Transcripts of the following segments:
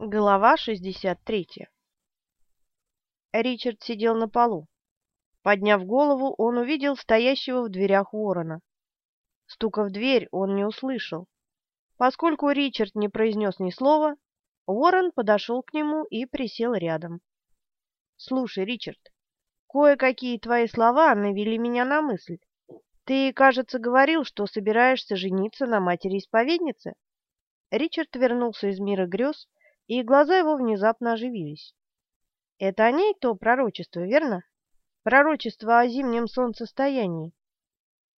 Глава 63 Ричард сидел на полу. Подняв голову, он увидел стоящего в дверях ворона. Стука в дверь он не услышал. Поскольку Ричард не произнес ни слова, ворон подошел к нему и присел рядом. «Слушай, Ричард, кое-какие твои слова навели меня на мысль. Ты, кажется, говорил, что собираешься жениться на матери-исповеднице?» Ричард вернулся из мира грез, и глаза его внезапно оживились. Это о ней то пророчество, верно? Пророчество о зимнем солнцестоянии.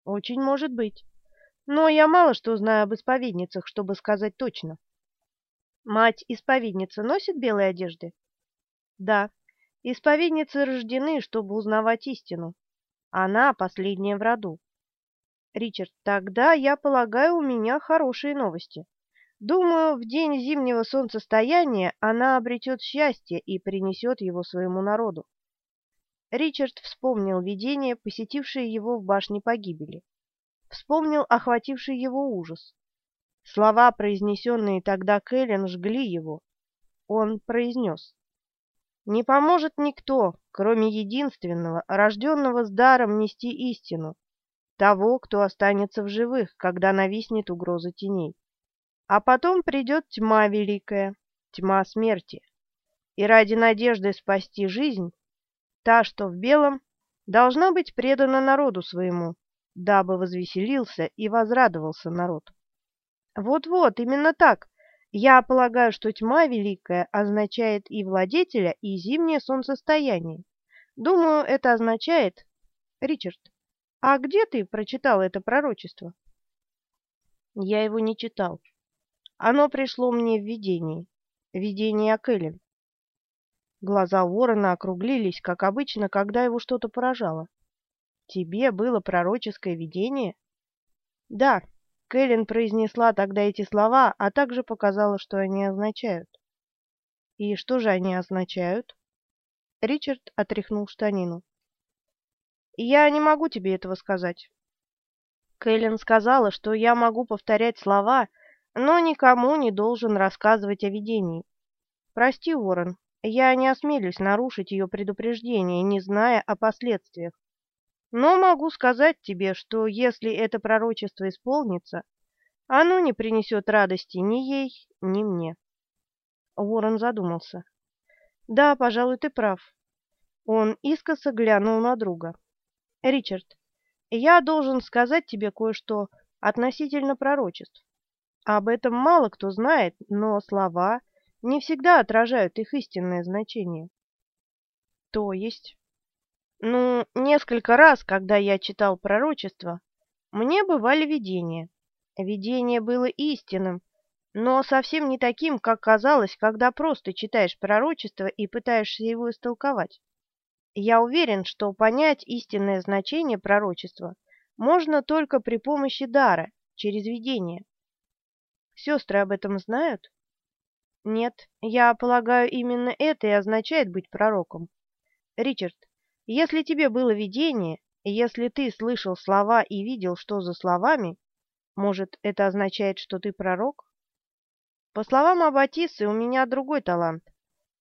Очень может быть. Но я мало что знаю об исповедницах, чтобы сказать точно. Мать-исповедница носит белые одежды? Да. Исповедницы рождены, чтобы узнавать истину. Она последняя в роду. Ричард, тогда, я полагаю, у меня хорошие новости. Думаю, в день зимнего солнцестояния она обретет счастье и принесет его своему народу. Ричард вспомнил видение, посетившее его в башне погибели. Вспомнил охвативший его ужас. Слова, произнесенные тогда Кэлен, жгли его. Он произнес. «Не поможет никто, кроме единственного, рожденного с даром нести истину, того, кто останется в живых, когда нависнет угроза теней. А потом придет тьма великая, тьма смерти. И ради надежды спасти жизнь, та, что в белом, должна быть предана народу своему, дабы возвеселился и возрадовался народ. Вот-вот, именно так. Я полагаю, что тьма великая означает и владетеля, и зимнее солнцестояние. Думаю, это означает... Ричард, а где ты прочитал это пророчество? Я его не читал. Оно пришло мне в видении. Видение о Кэлен. Глаза ворона округлились, как обычно, когда его что-то поражало. «Тебе было пророческое видение?» «Да», — Кэлен произнесла тогда эти слова, а также показала, что они означают. «И что же они означают?» Ричард отряхнул штанину. «Я не могу тебе этого сказать». Кэлен сказала, что я могу повторять слова, — но никому не должен рассказывать о видении. Прости, Ворон, я не осмелюсь нарушить ее предупреждение, не зная о последствиях. Но могу сказать тебе, что если это пророчество исполнится, оно не принесет радости ни ей, ни мне. Ворон задумался. Да, пожалуй, ты прав. Он искоса глянул на друга. Ричард, я должен сказать тебе кое-что относительно пророчеств. Об этом мало кто знает, но слова не всегда отражают их истинное значение. То есть? Ну, несколько раз, когда я читал пророчество, мне бывали видения. Видение было истинным, но совсем не таким, как казалось, когда просто читаешь пророчество и пытаешься его истолковать. Я уверен, что понять истинное значение пророчества можно только при помощи дара, через видение. Сестры об этом знают? Нет, я полагаю, именно это и означает быть пророком. Ричард, если тебе было видение, если ты слышал слова и видел, что за словами, может, это означает, что ты пророк? По словам Аббатисы, у меня другой талант.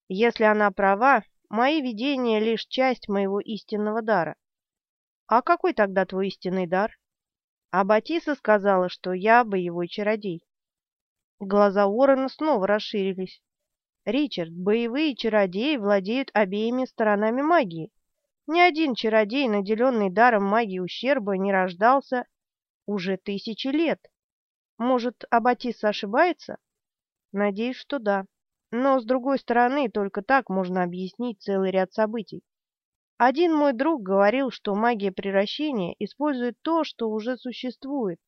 Если она права, мои видения — лишь часть моего истинного дара. А какой тогда твой истинный дар? Аббатиса сказала, что я боевой чародей. Глаза Уоррена снова расширились. «Ричард, боевые чародеи владеют обеими сторонами магии. Ни один чародей, наделенный даром магии ущерба, не рождался уже тысячи лет. Может, Аббатисса ошибается? Надеюсь, что да. Но, с другой стороны, только так можно объяснить целый ряд событий. Один мой друг говорил, что магия превращения использует то, что уже существует,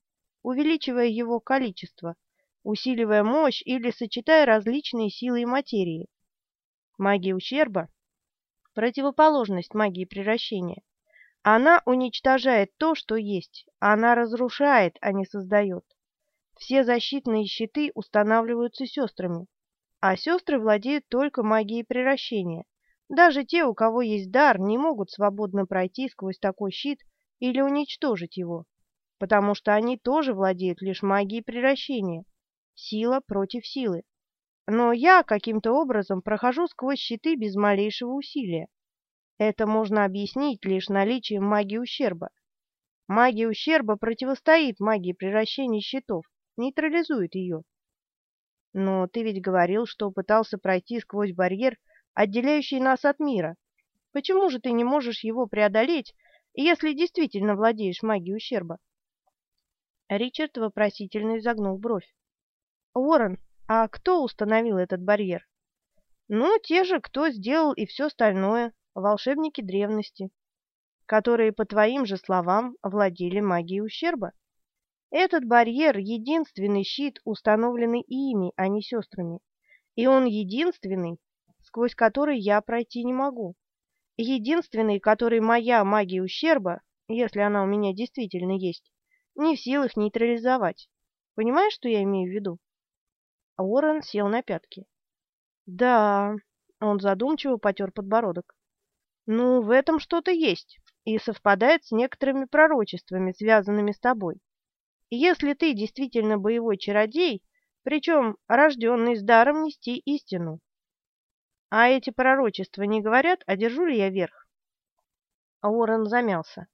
увеличивая его количество – усиливая мощь или сочетая различные силы и материи. Магия ущерба – противоположность магии превращения. Она уничтожает то, что есть, она разрушает, а не создает. Все защитные щиты устанавливаются сестрами, а сестры владеют только магией превращения. Даже те, у кого есть дар, не могут свободно пройти сквозь такой щит или уничтожить его, потому что они тоже владеют лишь магией превращения. Сила против силы. но я каким-то образом прохожу сквозь щиты без малейшего усилия. Это можно объяснить лишь наличием магии ущерба. Магия ущерба противостоит магии превращения щитов, нейтрализует ее. Но ты ведь говорил, что пытался пройти сквозь барьер, отделяющий нас от мира. Почему же ты не можешь его преодолеть, если действительно владеешь магией ущерба? Ричард вопросительно изогнул бровь. Уоррен, а кто установил этот барьер? Ну, те же, кто сделал и все остальное, волшебники древности, которые, по твоим же словам, владели магией ущерба. Этот барьер — единственный щит, установленный ими, а не сестрами. И он единственный, сквозь который я пройти не могу. Единственный, который моя магия ущерба, если она у меня действительно есть, не в силах нейтрализовать. Понимаешь, что я имею в виду? Уоррен сел на пятки. Да, он задумчиво потер подбородок. Ну, в этом что-то есть и совпадает с некоторыми пророчествами, связанными с тобой. Если ты действительно боевой чародей, причем рожденный с даром нести истину. А эти пророчества не говорят, одержу ли я верх? Уоррен замялся.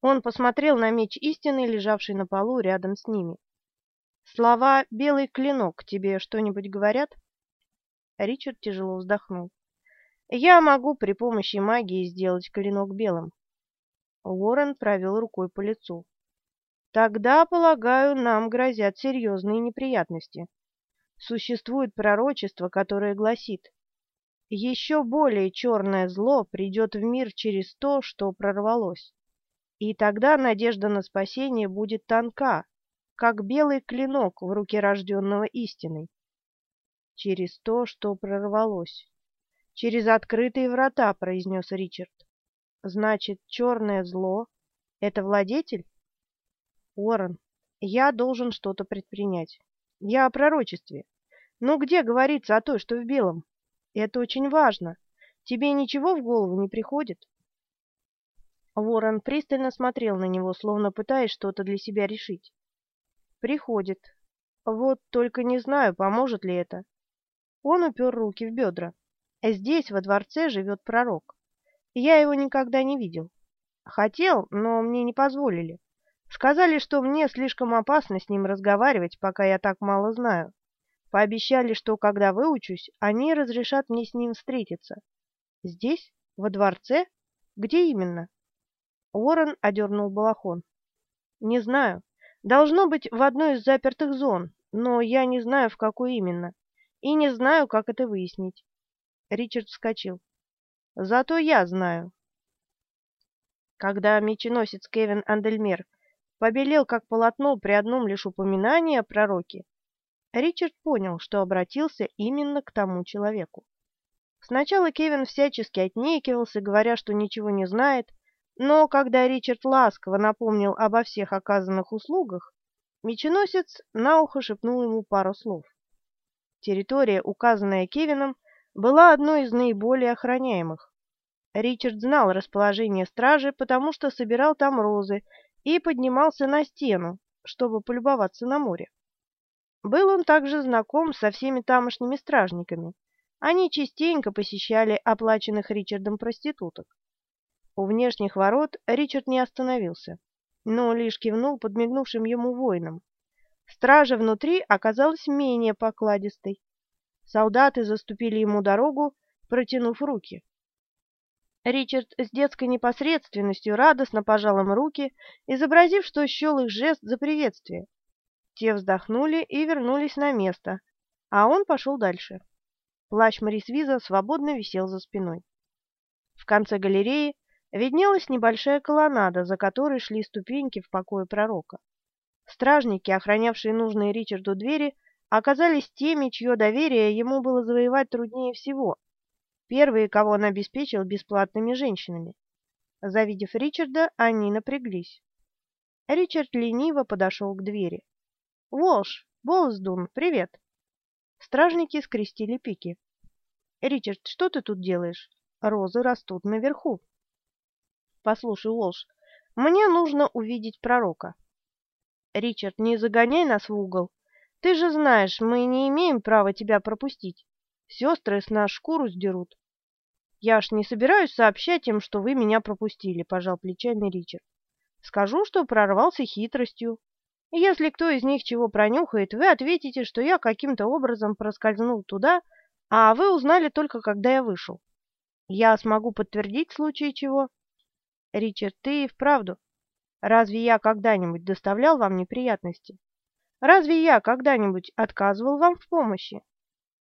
Он посмотрел на меч истины, лежавший на полу рядом с ними. Слова «белый клинок» тебе что-нибудь говорят? Ричард тяжело вздохнул. Я могу при помощи магии сделать клинок белым. Уоррен провел рукой по лицу. Тогда, полагаю, нам грозят серьезные неприятности. Существует пророчество, которое гласит, еще более черное зло придет в мир через то, что прорвалось. И тогда надежда на спасение будет тонка, как белый клинок в руке рожденного истиной. Через то, что прорвалось. Через открытые врата, произнес Ричард. Значит, черное зло — это владетель? Уоррен, я должен что-то предпринять. Я о пророчестве. Ну где говорится о той, что в белом? Это очень важно. Тебе ничего в голову не приходит? Ворон пристально смотрел на него, словно пытаясь что-то для себя решить. Приходит. Вот только не знаю, поможет ли это. Он упер руки в бедра. Здесь, во дворце, живет пророк. Я его никогда не видел. Хотел, но мне не позволили. Сказали, что мне слишком опасно с ним разговаривать, пока я так мало знаю. Пообещали, что когда выучусь, они разрешат мне с ним встретиться. Здесь? Во дворце? Где именно? Уоррен одернул балахон. Не знаю. Должно быть в одной из запертых зон, но я не знаю, в какой именно. И не знаю, как это выяснить. Ричард вскочил. Зато я знаю. Когда меченосец Кевин Андельмер побелел как полотно при одном лишь упоминании о пророке, Ричард понял, что обратился именно к тому человеку. Сначала Кевин всячески отнекивался, говоря, что ничего не знает, но когда Ричард ласково напомнил обо всех оказанных услугах, меченосец на ухо шепнул ему пару слов. Территория, указанная Кевином, была одной из наиболее охраняемых. Ричард знал расположение стражи, потому что собирал там розы и поднимался на стену, чтобы полюбоваться на море. Был он также знаком со всеми тамошними стражниками. Они частенько посещали оплаченных Ричардом проституток. У внешних ворот Ричард не остановился, но лишь кивнул подмигнувшим ему воинам. Стража внутри оказалась менее покладистой. Солдаты заступили ему дорогу, протянув руки. Ричард с детской непосредственностью радостно пожал им руки, изобразив, что счел их жест за приветствие. Те вздохнули и вернулись на место, а он пошел дальше. Плащ Морисвиза свободно висел за спиной. В конце галереи виднелась небольшая колоннада, за которой шли ступеньки в покое пророка. Стражники, охранявшие нужные Ричарду двери, оказались теми, чье доверие ему было завоевать труднее всего. Первые, кого он обеспечил бесплатными женщинами. Завидев Ричарда, они напряглись. Ричард лениво подошел к двери. Волш, Болсдун, привет. Стражники скрестили пики. Ричард, что ты тут делаешь? Розы растут наверху. Послушай, Волш, мне нужно увидеть пророка. Ричард, не загоняй нас в угол. Ты же знаешь, мы не имеем права тебя пропустить. Сестры с нас шкуру сдерут. Я ж не собираюсь сообщать им, что вы меня пропустили, пожал плечами Ричард. Скажу, что прорвался хитростью. Если кто из них чего пронюхает, вы ответите, что я каким-то образом проскользнул туда, а вы узнали только, когда я вышел. Я смогу подтвердить в случае чего. Ричард, ты и вправду. Разве я когда-нибудь доставлял вам неприятности? Разве я когда-нибудь отказывал вам в помощи?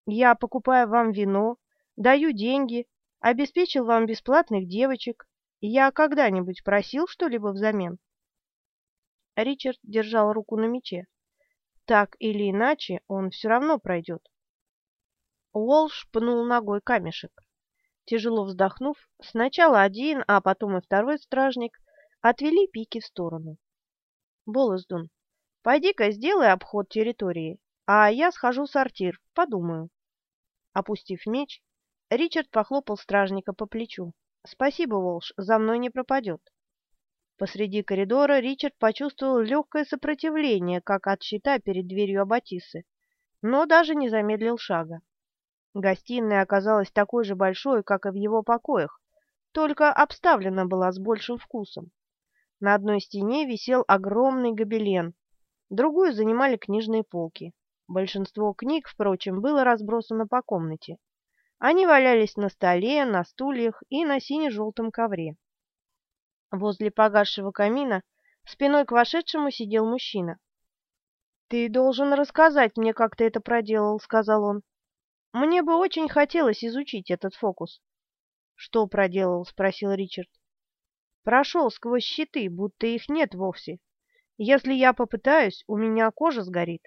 Я покупаю вам вино, даю деньги, обеспечил вам бесплатных девочек. Я когда-нибудь просил что-либо взамен? Ричард держал руку на мече. Так или иначе, он все равно пройдет. Уолш пнул ногой камешек. Тяжело вздохнув, сначала один, а потом и второй стражник отвели пики в сторону. Болоздун, Пойди-ка сделай обход территории, а я схожу в сортир, подумаю. Опустив меч, Ричард похлопал стражника по плечу. Спасибо, Волш, за мной не пропадет. Посреди коридора Ричард почувствовал легкое сопротивление, как от щита перед дверью Аббатисы, но даже не замедлил шага. Гостиная оказалась такой же большой, как и в его покоях, только обставлена была с большим вкусом. На одной стене висел огромный гобелен, другую занимали книжные полки. Большинство книг, впрочем, было разбросано по комнате. Они валялись на столе, на стульях и на сине-желтом ковре. Возле погасшего камина спиной к вошедшему сидел мужчина. «Ты должен рассказать мне, как ты это проделал», — сказал он. «Мне бы очень хотелось изучить этот фокус». «Что проделал?» — спросил Ричард. «Прошел сквозь щиты, будто их нет вовсе. Если я попытаюсь, у меня кожа сгорит.